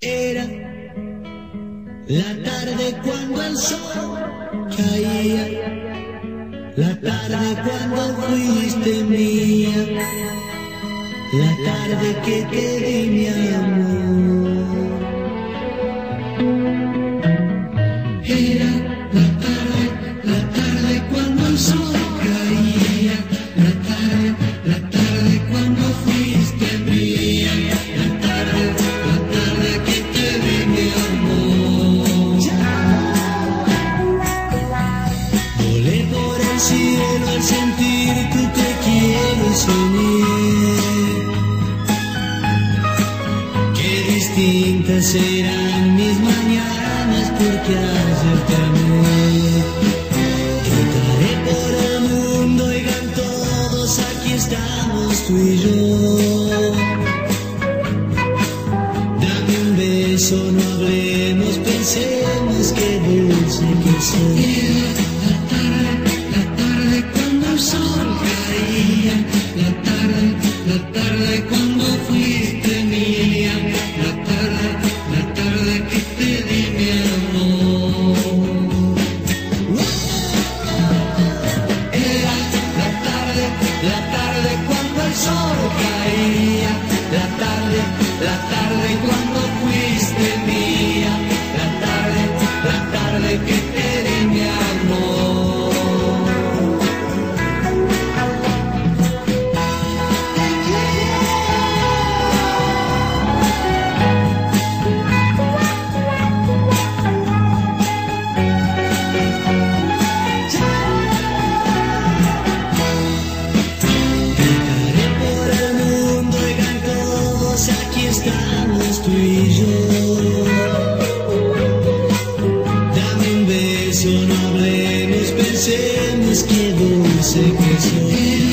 Era la tarde cuando el sol caía, la tarde cuando fuiste mía, la tarde que te di mi amor. Distintas eran mis mañanas porque ayer te amé. Gritaré por el mundo, oigan todos, aquí estamos tú y yo. Dame un beso, no hablemos, pensemos qué dulce que soy. La tarde, la tarde cuando Dame un beso, no hablemos, pensemos que dulce que.